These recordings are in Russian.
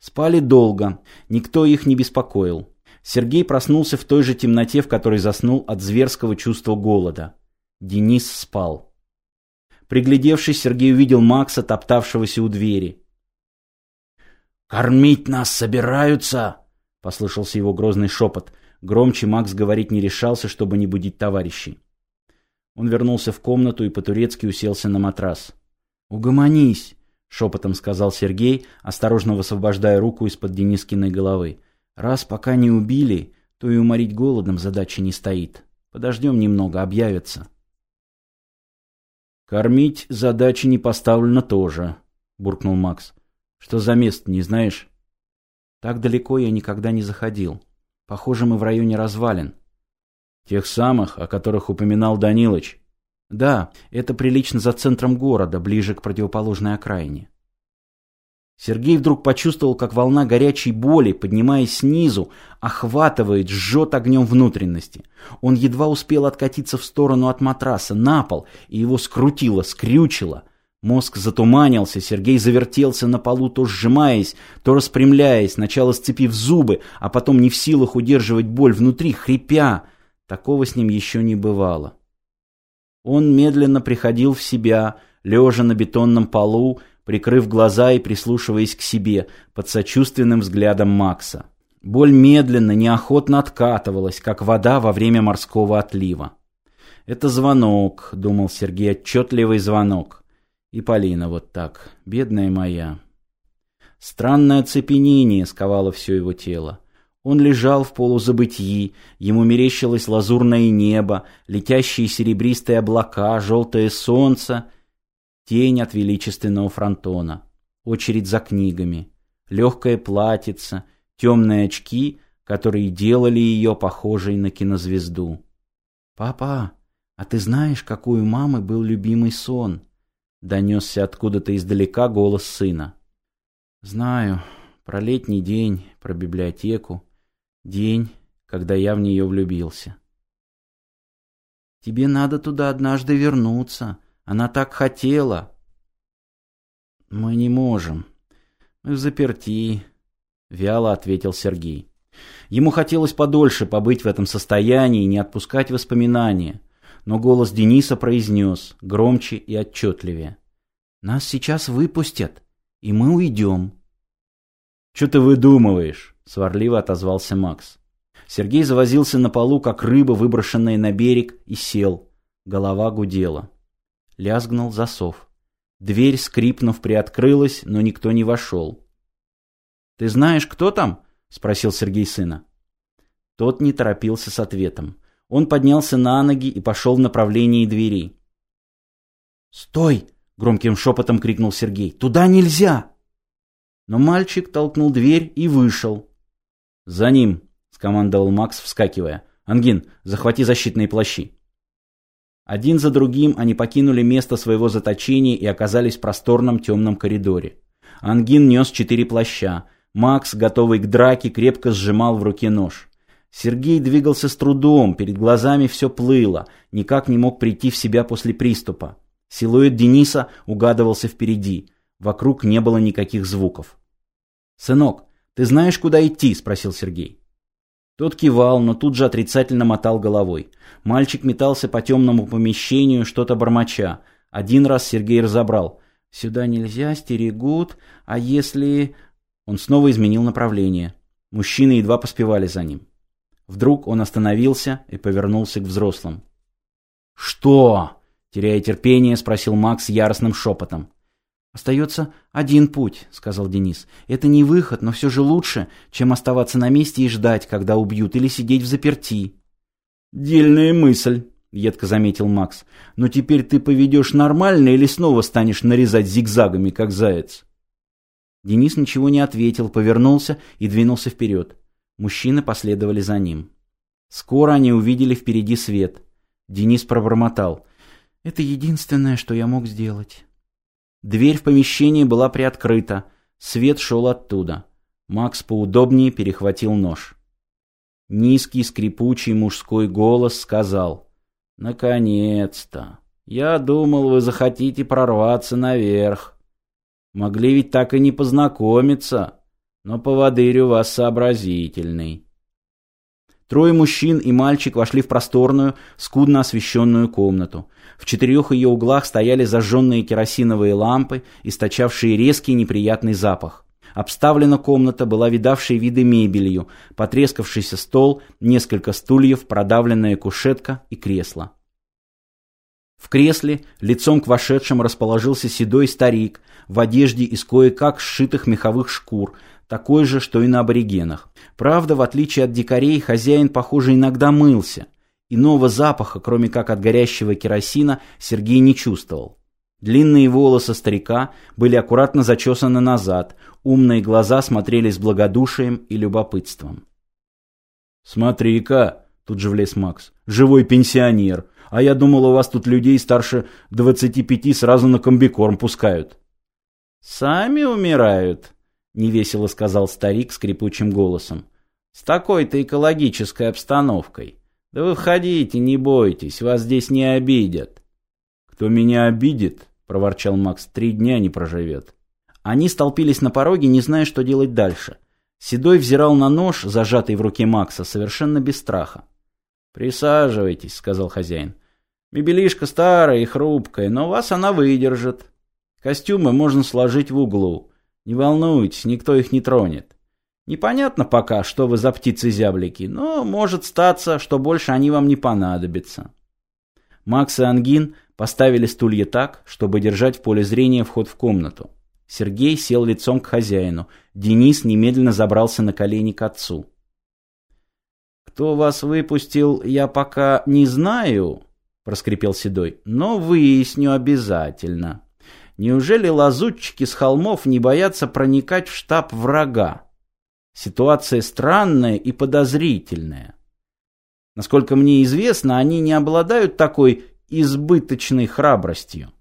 Спали долго, никто их не беспокоил. Сергей проснулся в той же темноте, в которой заснул от зверского чувства голода. Денис спал. Приглядевшись, Сергей увидел Макса, топтавшегося у двери. «Кормить нас собираются?» — послышался его грозный шепот. Громче Макс говорить не решался, чтобы не будить товарищей. Он вернулся в комнату и по-турецки уселся на матрас. «Угомонись!» — шепотом сказал Сергей, осторожно высвобождая руку из-под Денискиной головы. «Раз пока не убили, то и уморить голодом задача не стоит. Подождем немного, объявятся». «Кормить задачи не поставлено тоже», — буркнул Макс. «Что за место, не знаешь?» «Так далеко я никогда не заходил. Похоже, мы в районе развалин. Тех самых, о которых упоминал Данилыч. Да, это прилично за центром города, ближе к противоположной окраине. Сергей вдруг почувствовал, как волна горячей боли, поднимаясь снизу, охватывает, жжет огнем внутренности. Он едва успел откатиться в сторону от матраса, на пол, и его скрутило, скрючило. Мозг затуманился, Сергей завертелся на полу, то сжимаясь, то распрямляясь, сначала сцепив зубы, а потом не в силах удерживать боль внутри, хрипя. Такого с ним еще не бывало. Он медленно приходил в себя, лежа на бетонном полу, прикрыв глаза и прислушиваясь к себе, под сочувственным взглядом Макса. Боль медленно, неохотно откатывалась, как вода во время морского отлива. «Это звонок», — думал Сергей, — «отчетливый звонок». И Полина вот так, бедная моя. Странное оцепенение сковало все его тело. Он лежал в полузабытии, ему мерещилось лазурное небо, летящие серебристые облака, желтое солнце, тень от величественного фронтона, очередь за книгами, легкое платьице, темные очки, которые делали ее похожей на кинозвезду. «Папа, а ты знаешь, какой у мамы был любимый сон?» Донесся откуда-то издалека голос сына. «Знаю, про летний день, про библиотеку». День, когда я в нее влюбился. Тебе надо туда однажды вернуться. Она так хотела. Мы не можем. Мы в заперти, вяло ответил Сергей. Ему хотелось подольше побыть в этом состоянии и не отпускать воспоминания, но голос Дениса произнес громче и отчетливее. «Нас сейчас выпустят, и мы уйдем». «Что ты выдумываешь?» — сварливо отозвался Макс. Сергей завозился на полу, как рыба, выброшенная на берег, и сел. Голова гудела. Лязгнул засов. Дверь, скрипнув, приоткрылась, но никто не вошел. «Ты знаешь, кто там?» — спросил Сергей сына. Тот не торопился с ответом. Он поднялся на ноги и пошел в направлении двери. «Стой!» — громким шепотом крикнул Сергей. «Туда нельзя!» Но мальчик толкнул дверь и вышел. «За ним!» — скомандовал Макс, вскакивая. «Ангин, захвати защитные плащи!» Один за другим они покинули место своего заточения и оказались в просторном темном коридоре. Ангин нес четыре плаща. Макс, готовый к драке, крепко сжимал в руке нож. Сергей двигался с трудом, перед глазами все плыло, никак не мог прийти в себя после приступа. Силуэт Дениса угадывался впереди. Вокруг не было никаких звуков. «Сынок, ты знаешь, куда идти?» – спросил Сергей. Тот кивал, но тут же отрицательно мотал головой. Мальчик метался по темному помещению, что-то бормоча. Один раз Сергей разобрал. «Сюда нельзя, стерегут, а если...» Он снова изменил направление. Мужчины едва поспевали за ним. Вдруг он остановился и повернулся к взрослым. «Что?» – теряя терпение, спросил Макс яростным шепотом. «Остается один путь», — сказал Денис. «Это не выход, но все же лучше, чем оставаться на месте и ждать, когда убьют, или сидеть в заперти». «Дельная мысль», — едко заметил Макс. «Но теперь ты поведешь нормально или снова станешь нарезать зигзагами, как заяц?» Денис ничего не ответил, повернулся и двинулся вперед. Мужчины последовали за ним. Скоро они увидели впереди свет. Денис пробормотал. «Это единственное, что я мог сделать». Дверь в помещение была приоткрыта. Свет шел оттуда. Макс поудобнее перехватил нож. Низкий скрипучий мужской голос сказал. «Наконец-то! Я думал, вы захотите прорваться наверх. Могли ведь так и не познакомиться. Но поводырь у вас сообразительный. Трое мужчин и мальчик вошли в просторную, скудно освещенную комнату. В четырех ее углах стояли зажженные керосиновые лампы, источавшие резкий неприятный запах. Обставлена комната была видавшей виды мебелью, потрескавшийся стол, несколько стульев, продавленная кушетка и кресло. В кресле лицом к вошедшим расположился седой старик в одежде из кое-как сшитых меховых шкур, такой же, что и на аборигенах. Правда, в отличие от дикарей, хозяин, похоже, иногда мылся. Иного запаха, кроме как от горящего керосина, Сергей не чувствовал. Длинные волосы старика были аккуратно зачесаны назад, умные глаза смотрели с благодушием и любопытством. «Смотри-ка!» — тут же влез Макс. «Живой пенсионер! А я думал, у вас тут людей старше двадцати пяти сразу на комбикорм пускают». «Сами умирают», — невесело сказал старик скрипучим голосом. «С такой-то экологической обстановкой. Да вы входите, не бойтесь, вас здесь не обидят». «Кто меня обидит?» проворчал Макс, три дня не проживет. Они столпились на пороге, не зная, что делать дальше. Седой взирал на нож, зажатый в руке Макса, совершенно без страха. «Присаживайтесь», — сказал хозяин. «Мебелишка старая и хрупкая, но вас она выдержит. Костюмы можно сложить в углу. Не волнуйтесь, никто их не тронет. Непонятно пока, что вы за птицы-зяблики, но может статься, что больше они вам не понадобятся». Макс и Ангин Поставили стулья так, чтобы держать в поле зрения вход в комнату. Сергей сел лицом к хозяину. Денис немедленно забрался на колени к отцу. «Кто вас выпустил, я пока не знаю», — проскрипел Седой, — «но выясню обязательно. Неужели лазутчики с холмов не боятся проникать в штаб врага? Ситуация странная и подозрительная. Насколько мне известно, они не обладают такой избыточной храбростью.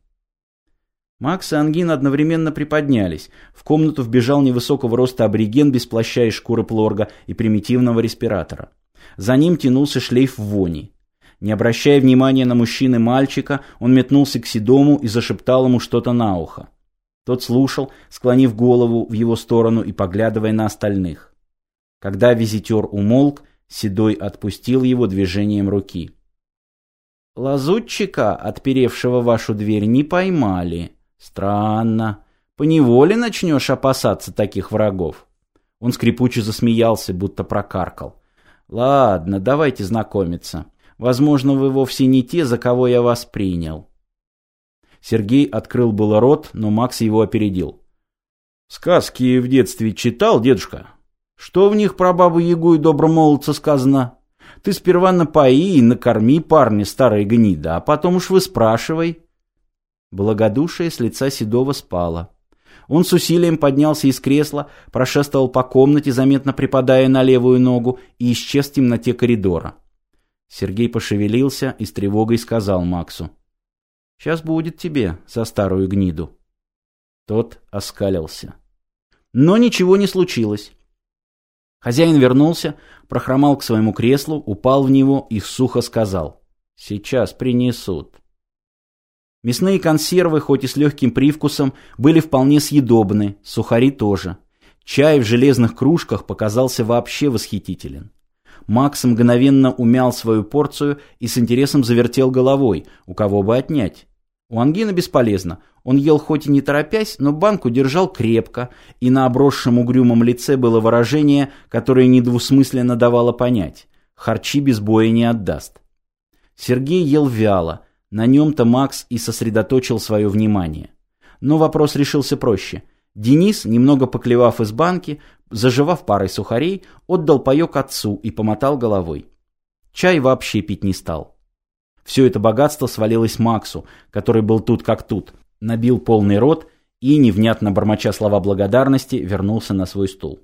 Макс и Ангин одновременно приподнялись. В комнату вбежал невысокого роста абориген без плаща и шкуры плорга и примитивного респиратора. За ним тянулся шлейф вони. Не обращая внимания на мужчин и мальчика, он метнулся к Седому и зашептал ему что-то на ухо. Тот слушал, склонив голову в его сторону и поглядывая на остальных. Когда визитер умолк, Седой отпустил его движением руки. Лазутчика, отперевшего вашу дверь, не поймали. Странно. Поневоле начнешь опасаться таких врагов. Он скрипуче засмеялся, будто прокаркал. Ладно, давайте знакомиться. Возможно, вы вовсе не те, за кого я вас принял. Сергей открыл было рот, но Макс его опередил. «Сказки в детстве читал, дедушка? Что в них про бабу-ягу и добромолодца сказано?» Ты сперва напои и накорми парня, старой гнида, а потом уж выспрашивай. Благодушие с лица Седова спало. Он с усилием поднялся из кресла, прошествовал по комнате, заметно припадая на левую ногу, и исчез в темноте коридора. Сергей пошевелился и с тревогой сказал Максу. «Сейчас будет тебе за старую гниду». Тот оскалился. Но ничего не случилось. Хозяин вернулся, прохромал к своему креслу, упал в него и сухо сказал «Сейчас принесут». Мясные консервы, хоть и с легким привкусом, были вполне съедобны, сухари тоже. Чай в железных кружках показался вообще восхитителен. Макс мгновенно умял свою порцию и с интересом завертел головой, у кого бы отнять. У ангина бесполезно. Он ел хоть и не торопясь, но банку держал крепко, и на обросшем угрюмом лице было выражение, которое недвусмысленно давало понять. Харчи без боя не отдаст. Сергей ел вяло. На нем-то Макс и сосредоточил свое внимание. Но вопрос решился проще. Денис, немного поклевав из банки, заживав парой сухарей, отдал паек отцу и помотал головой. Чай вообще пить не стал. Все это богатство свалилось Максу, который был тут как тут, набил полный рот и, невнятно бормоча слова благодарности, вернулся на свой стул.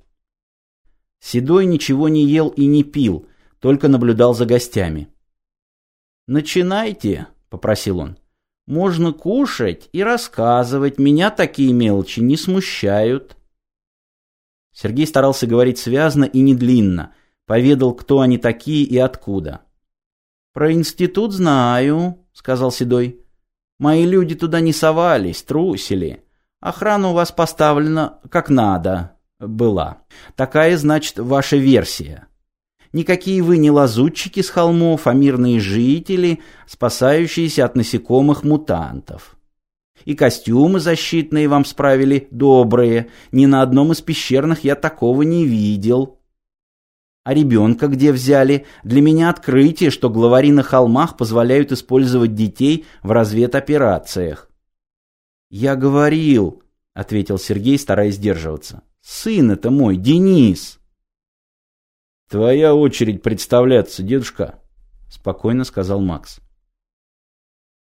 Седой ничего не ел и не пил, только наблюдал за гостями. «Начинайте», — попросил он. «Можно кушать и рассказывать, меня такие мелочи не смущают». Сергей старался говорить связно и недлинно, поведал, кто они такие и откуда. «Про институт знаю», — сказал Седой. «Мои люди туда не совались, трусили. Охрана у вас поставлена как надо. Была. Такая, значит, ваша версия. Никакие вы не лазутчики с холмов, а мирные жители, спасающиеся от насекомых-мутантов. И костюмы защитные вам справили добрые. Ни на одном из пещерных я такого не видел. А ребенка где взяли? Для меня открытие, что главари на холмах позволяют использовать детей в разведоперациях. «Я говорил», — ответил Сергей, стараясь сдерживаться. «Сын это мой, Денис». «Твоя очередь представляться, дедушка», — спокойно сказал Макс.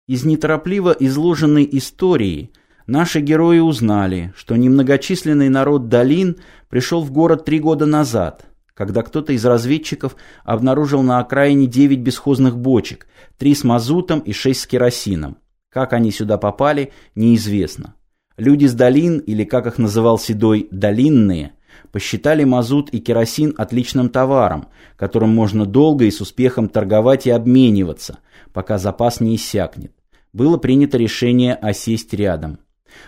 Из неторопливо изложенной истории наши герои узнали, что немногочисленный народ Долин пришел в город три года назад, когда кто-то из разведчиков обнаружил на окраине девять бесхозных бочек, три с мазутом и шесть с керосином. Как они сюда попали, неизвестно. Люди с долин, или как их называл Седой, долинные – посчитали мазут и керосин отличным товаром, которым можно долго и с успехом торговать и обмениваться, пока запас не иссякнет. Было принято решение осесть рядом.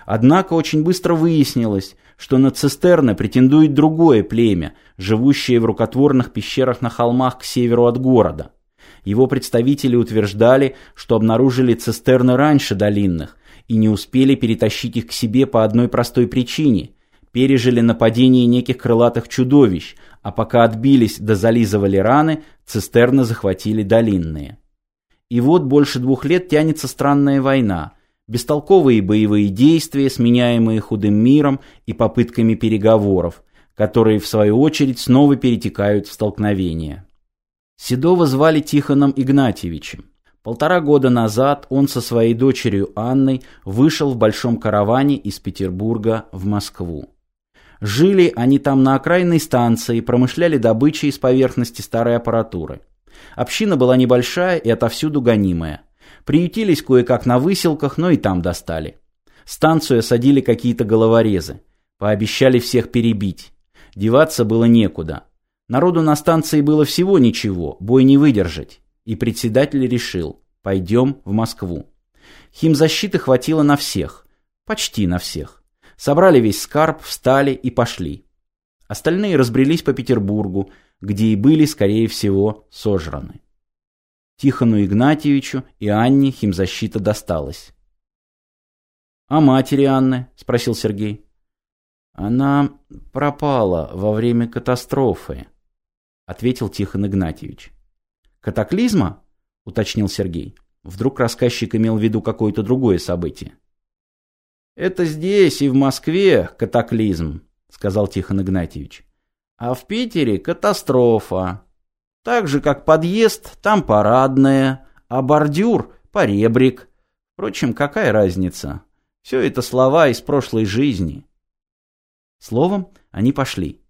Однако очень быстро выяснилось, что на цистерны претендует другое племя, живущее в рукотворных пещерах на холмах к северу от города. Его представители утверждали, что обнаружили цистерны раньше долинных и не успели перетащить их к себе по одной простой причине пережили нападение неких крылатых чудовищ, а пока отбились да зализывали раны, цистерны захватили долинные. И вот больше двух лет тянется странная война, бестолковые боевые действия, сменяемые худым миром и попытками переговоров, которые в свою очередь снова перетекают в столкновения. Седова звали Тихоном Игнатьевичем. Полтора года назад он со своей дочерью Анной вышел в большом караване из Петербурга в Москву. Жили они там на окраинной станции, промышляли добычей с поверхности старой аппаратуры. Община была небольшая и отовсюду гонимая. Приютились кое-как на выселках, но и там достали. Станцию осадили какие-то головорезы. Пообещали всех перебить. Деваться было некуда. Народу на станции было всего ничего, бой не выдержать. И председатель решил, пойдем в Москву. Химзащиты хватило на всех. Почти на всех. Собрали весь скарб, встали и пошли. Остальные разбрелись по Петербургу, где и были, скорее всего, сожраны. Тихону Игнатьевичу и Анне химзащита досталась. «А матери Анны?» – спросил Сергей. «Она пропала во время катастрофы», – ответил Тихон Игнатьевич. «Катаклизма?» – уточнил Сергей. Вдруг рассказчик имел в виду какое-то другое событие. «Это здесь и в Москве катаклизм», — сказал Тихон Игнатьевич. «А в Питере катастрофа. Так же, как подъезд, там парадная, а бордюр — поребрик. Впрочем, какая разница? Все это слова из прошлой жизни». Словом, они пошли.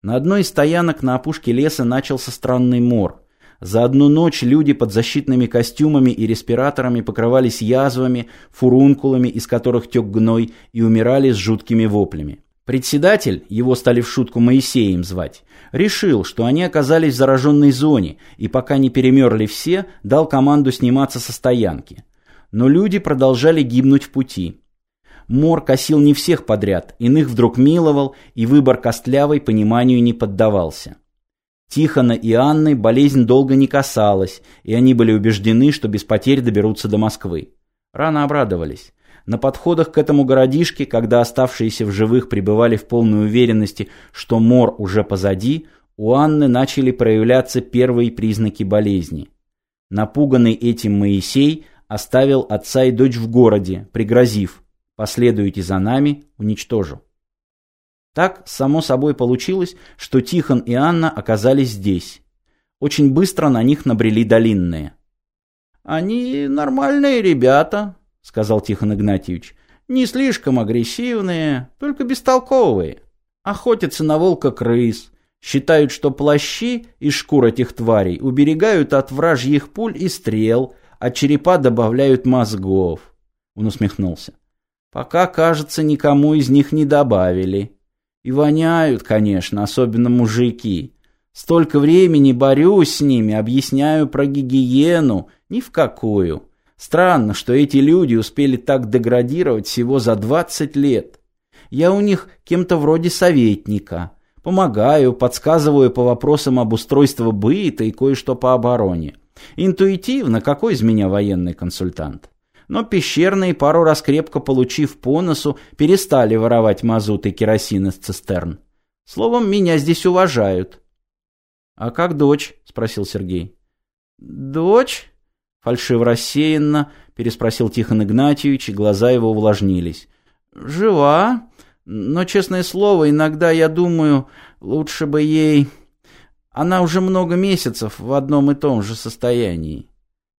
На одной из стоянок на опушке леса начался странный мор. За одну ночь люди под защитными костюмами и респираторами покрывались язвами, фурункулами, из которых тек гной, и умирали с жуткими воплями. Председатель, его стали в шутку Моисеем звать, решил, что они оказались в зараженной зоне, и пока не перемерли все, дал команду сниматься со стоянки. Но люди продолжали гибнуть в пути. Мор косил не всех подряд, иных вдруг миловал, и выбор костлявой пониманию не поддавался. Тихона и Анны болезнь долго не касалась, и они были убеждены, что без потерь доберутся до Москвы. Рано обрадовались. На подходах к этому городишке, когда оставшиеся в живых пребывали в полной уверенности, что мор уже позади, у Анны начали проявляться первые признаки болезни. Напуганный этим Моисей оставил отца и дочь в городе, пригрозив «последуйте за нами, уничтожу». Так, само собой получилось, что Тихон и Анна оказались здесь. Очень быстро на них набрели долинные. «Они нормальные ребята», — сказал Тихон Игнатьевич. «Не слишком агрессивные, только бестолковые. Охотятся на волка-крыс, считают, что плащи и шкур этих тварей уберегают от вражьих пуль и стрел, а черепа добавляют мозгов». Он усмехнулся. «Пока, кажется, никому из них не добавили». И воняют, конечно, особенно мужики. Столько времени борюсь с ними, объясняю про гигиену. Ни в какую. Странно, что эти люди успели так деградировать всего за 20 лет. Я у них кем-то вроде советника. Помогаю, подсказываю по вопросам обустройства быта и кое-что по обороне. Интуитивно, какой из меня военный консультант? Но пещерные, пару раз крепко получив по носу, перестали воровать мазут и керосин из цистерн. Словом, меня здесь уважают. — А как дочь? — спросил Сергей. — Дочь? — фальшиво рассеянно переспросил Тихон Игнатьевич, и глаза его увлажнились. — Жива, но, честное слово, иногда я думаю, лучше бы ей... Она уже много месяцев в одном и том же состоянии.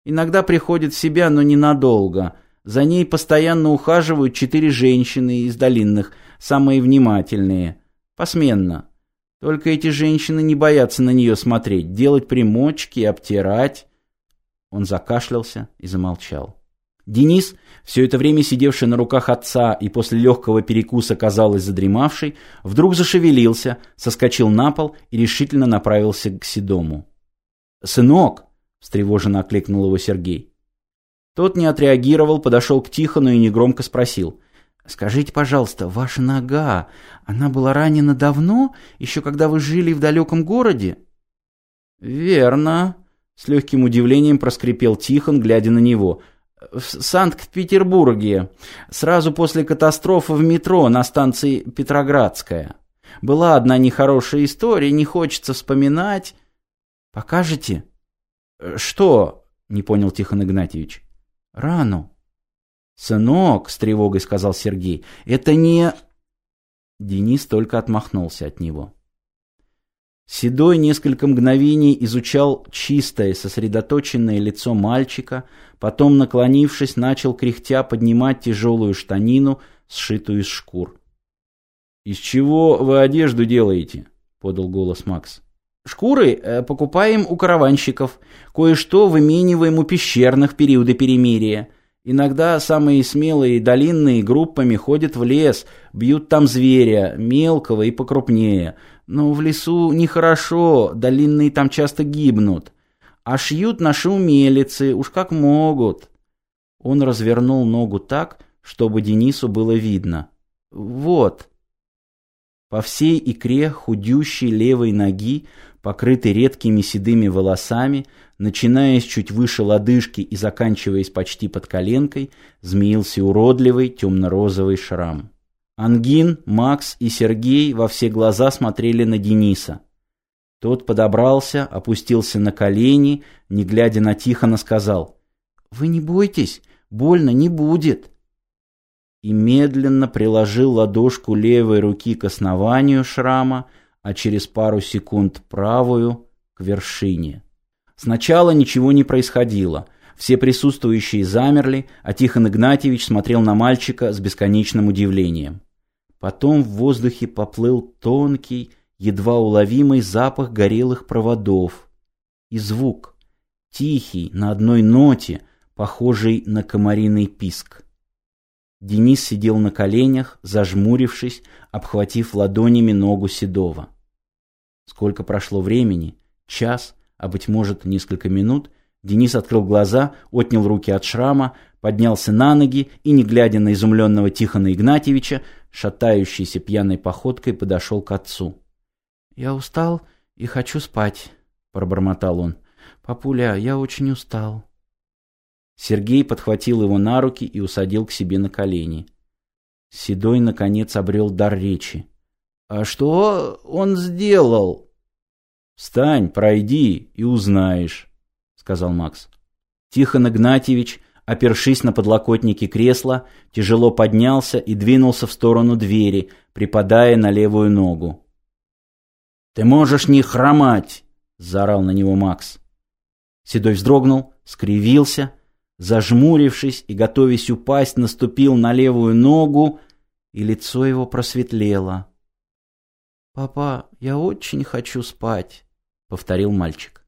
Иногда приходит в себя, но ненадолго. За ней постоянно ухаживают четыре женщины из долинных, самые внимательные. Посменно. Только эти женщины не боятся на нее смотреть, делать примочки, обтирать. Он закашлялся и замолчал. Денис, все это время сидевший на руках отца и после легкого перекуса, казалось, задремавший, вдруг зашевелился, соскочил на пол и решительно направился к Седому. «Сынок!» – встревоженно окликнул его Сергей. Тот не отреагировал, подошел к Тихону и негромко спросил. «Скажите, пожалуйста, ваша нога, она была ранена давно, еще когда вы жили в далеком городе?» «Верно», – с легким удивлением проскрипел Тихон, глядя на него – в Санкт-Петербурге, сразу после катастрофы в метро на станции Петроградская. Была одна нехорошая история, не хочется вспоминать. Покажете? Что? Не понял Тихон Игнатьевич. Рану. Сынок, с тревогой сказал Сергей, это не... Денис только отмахнулся от него. Седой несколько мгновений изучал чистое, сосредоточенное лицо мальчика, потом, наклонившись, начал кряхтя поднимать тяжелую штанину, сшитую из шкур. «Из чего вы одежду делаете?» — подал голос Макс. «Шкуры э, покупаем у караванщиков, кое-что вымениваем у пещерных периоды перемирия». Иногда самые смелые долинные группами ходят в лес, бьют там зверя, мелкого и покрупнее. Но в лесу нехорошо, долинные там часто гибнут. А шьют наши умелицы, уж как могут. Он развернул ногу так, чтобы Денису было видно. Вот. По всей икре худющей левой ноги, покрытой редкими седыми волосами, начинаясь чуть выше лодыжки и заканчиваясь почти под коленкой, змеился уродливый темно-розовый шрам. Ангин, Макс и Сергей во все глаза смотрели на Дениса. Тот подобрался, опустился на колени, не глядя на Тихона, сказал, «Вы не бойтесь, больно не будет». И медленно приложил ладошку левой руки к основанию шрама, а через пару секунд правую к вершине. Сначала ничего не происходило. Все присутствующие замерли, а Тихон Игнатьевич смотрел на мальчика с бесконечным удивлением. Потом в воздухе поплыл тонкий, едва уловимый запах горелых проводов. И звук, тихий, на одной ноте, похожий на комариный писк. Денис сидел на коленях, зажмурившись, обхватив ладонями ногу Седова. Сколько прошло времени? Час? а, быть может, несколько минут, Денис открыл глаза, отнял руки от шрама, поднялся на ноги и, не глядя на изумленного Тихона Игнатьевича, шатающейся пьяной походкой подошел к отцу. «Я устал и хочу спать», — пробормотал он. «Папуля, я очень устал». Сергей подхватил его на руки и усадил к себе на колени. Седой, наконец, обрел дар речи. «А что он сделал?» «Встань, пройди и узнаешь», — сказал Макс. Тихон Игнатьевич, опершись на подлокотники кресла, тяжело поднялся и двинулся в сторону двери, припадая на левую ногу. «Ты можешь не хромать!» — заорал на него Макс. Седой вздрогнул, скривился, зажмурившись и, готовясь упасть, наступил на левую ногу, и лицо его просветлело. «Папа, я очень хочу спать», — повторил мальчик.